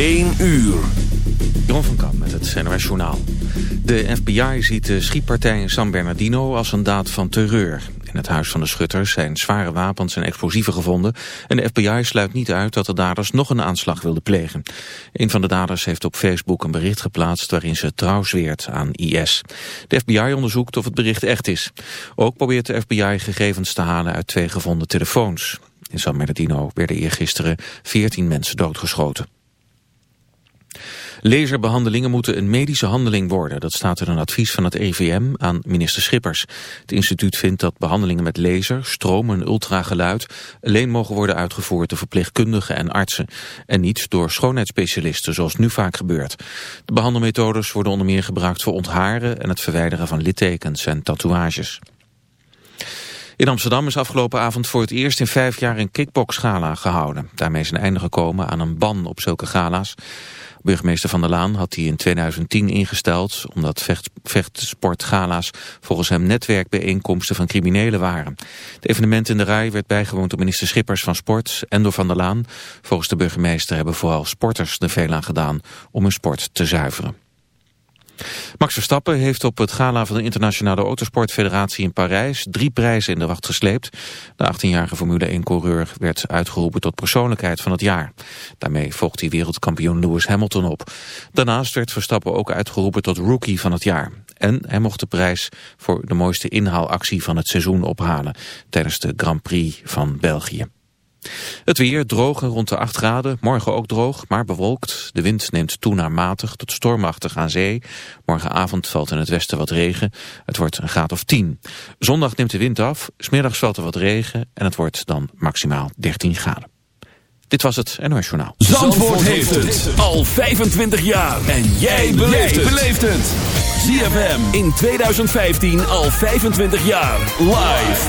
1 uur. Jeroen van Kamp met het NOS Journaal. De FBI ziet de schietpartij in San Bernardino als een daad van terreur. In het huis van de schutters zijn zware wapens en explosieven gevonden... en de FBI sluit niet uit dat de daders nog een aanslag wilden plegen. Een van de daders heeft op Facebook een bericht geplaatst... waarin ze trouw zweert aan IS. De FBI onderzoekt of het bericht echt is. Ook probeert de FBI gegevens te halen uit twee gevonden telefoons. In San Bernardino werden eergisteren 14 mensen doodgeschoten. Laserbehandelingen moeten een medische handeling worden. Dat staat in een advies van het EVM aan minister Schippers. Het instituut vindt dat behandelingen met laser, stroom en ultrageluid... alleen mogen worden uitgevoerd door verpleegkundigen en artsen... en niet door schoonheidsspecialisten, zoals nu vaak gebeurt. De behandelmethodes worden onder meer gebruikt voor ontharen... en het verwijderen van littekens en tatoeages. In Amsterdam is afgelopen avond voor het eerst in vijf jaar een kickboxgala gehouden. Daarmee is een einde gekomen aan een ban op zulke gala's. Burgemeester Van der Laan had die in 2010 ingesteld... omdat vecht, vechtsportgala's volgens hem netwerkbijeenkomsten van criminelen waren. Het evenement in de rij werd bijgewoond door minister Schippers van Sport en door Van der Laan. Volgens de burgemeester hebben vooral sporters er veel aan gedaan om hun sport te zuiveren. Max Verstappen heeft op het gala van de Internationale Autosportfederatie in Parijs drie prijzen in de wacht gesleept. De 18-jarige Formule 1-coureur werd uitgeroepen tot persoonlijkheid van het jaar. Daarmee volgt hij wereldkampioen Lewis Hamilton op. Daarnaast werd Verstappen ook uitgeroepen tot rookie van het jaar. En hij mocht de prijs voor de mooiste inhaalactie van het seizoen ophalen tijdens de Grand Prix van België. Het weer droog en rond de 8 graden. Morgen ook droog, maar bewolkt. De wind neemt toe naar matig tot stormachtig aan zee. Morgenavond valt in het westen wat regen. Het wordt een graad of 10. Zondag neemt de wind af. Smiddags valt er wat regen. En het wordt dan maximaal 13 graden. Dit was het NOS Journaal. Zandvoort, heeft het al 25 jaar. En jij beleeft het. ZFM in 2015 al 25 jaar. Live.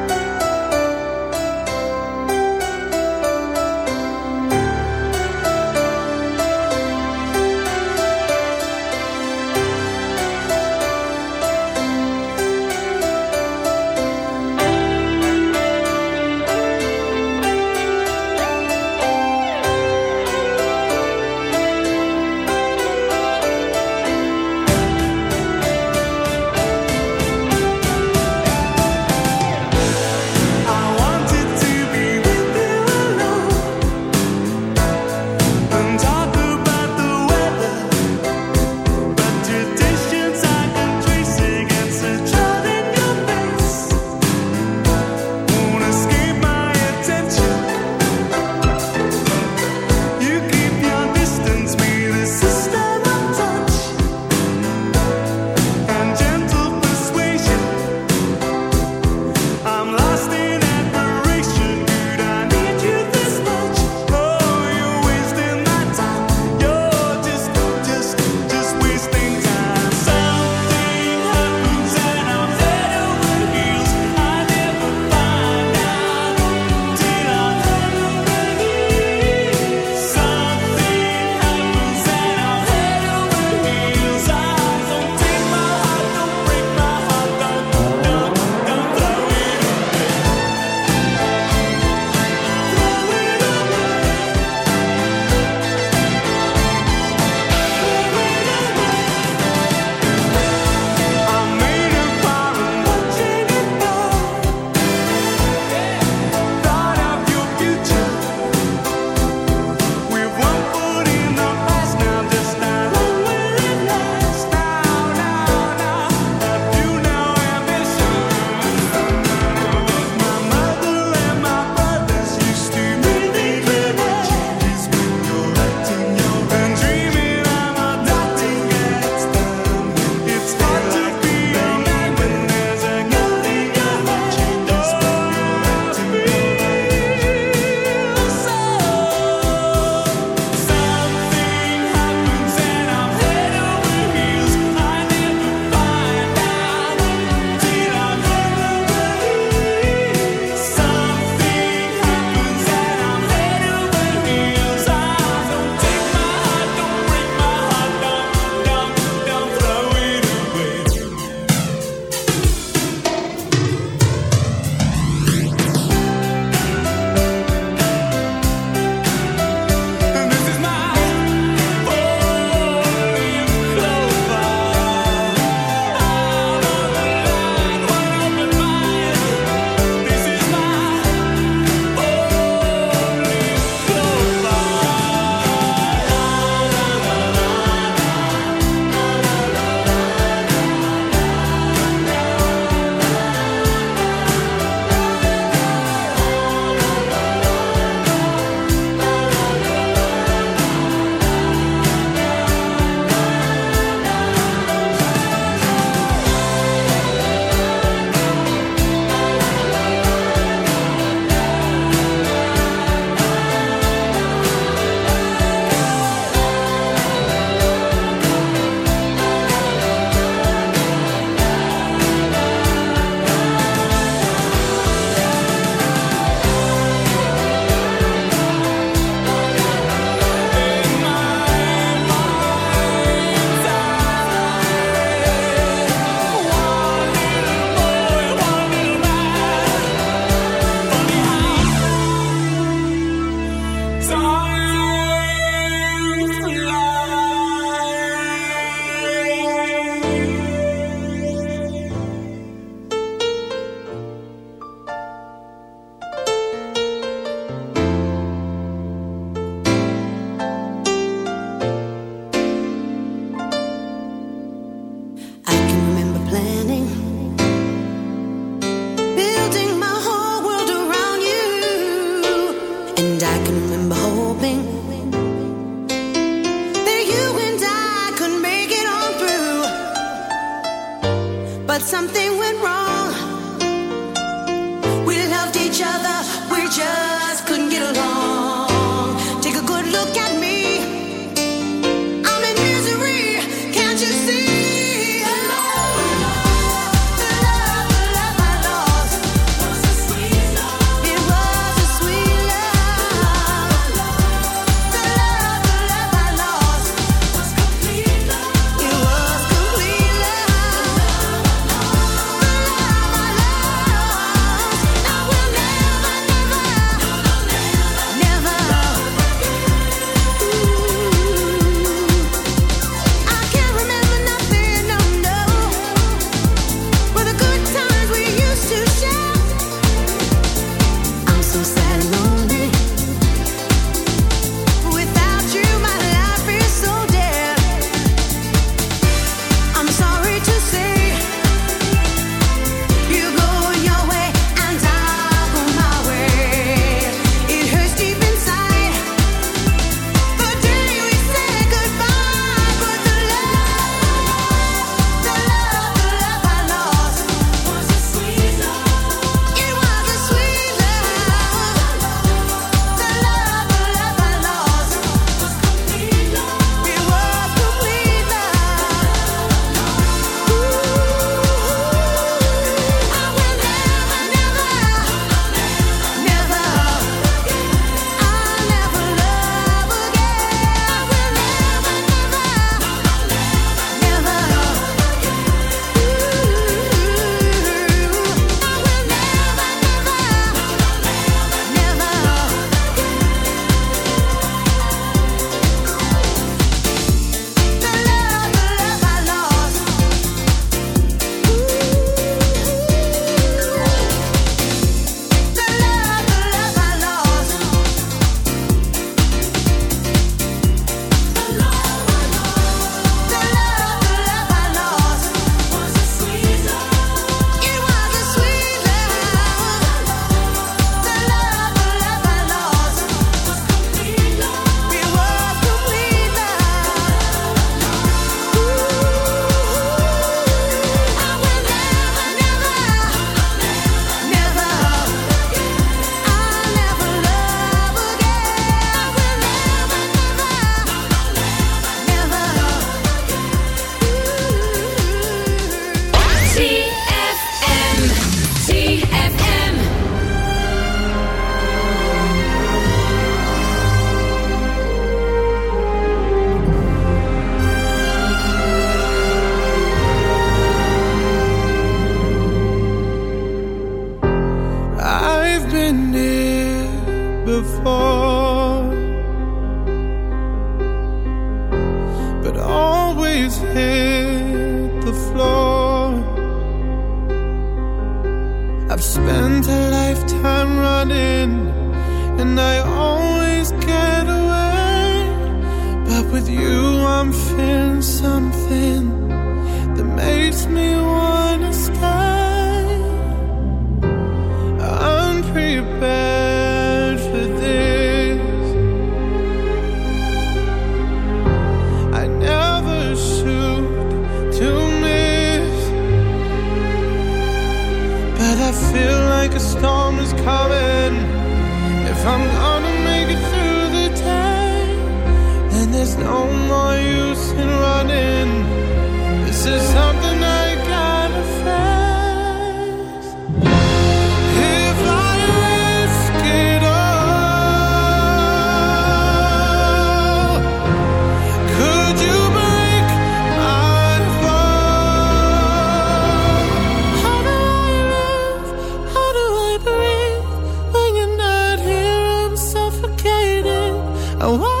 A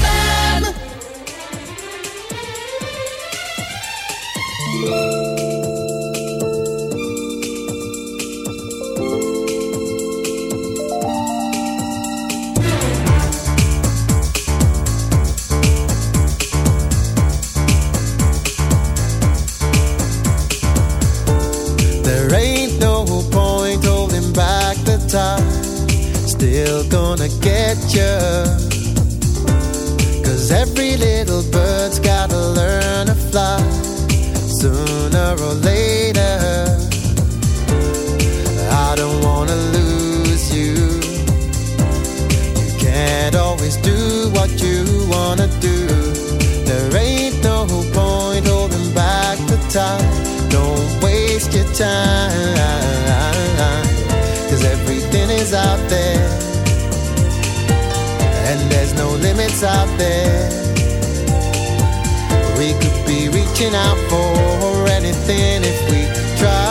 time. Cause everything is out there, and there's no limits out there. We could be reaching out for anything if we try.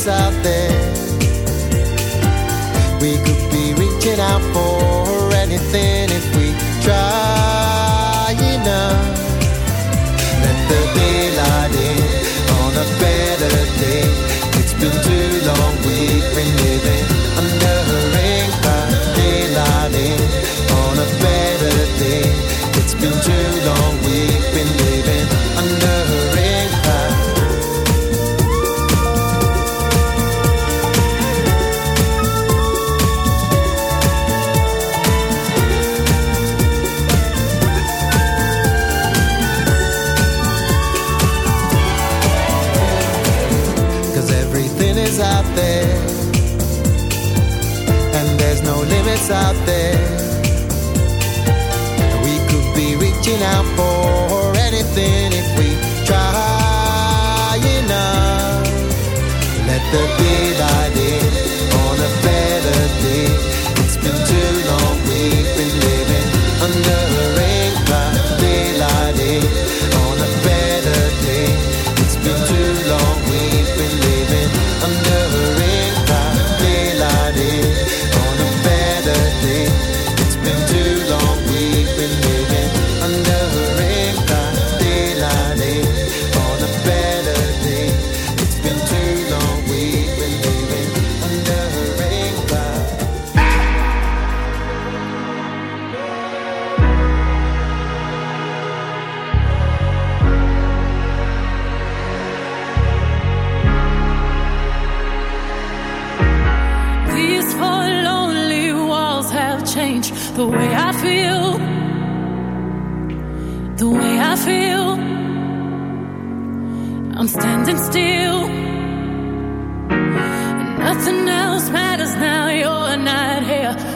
what's out there. We could be reaching out for anything if we try enough. Let the daylight.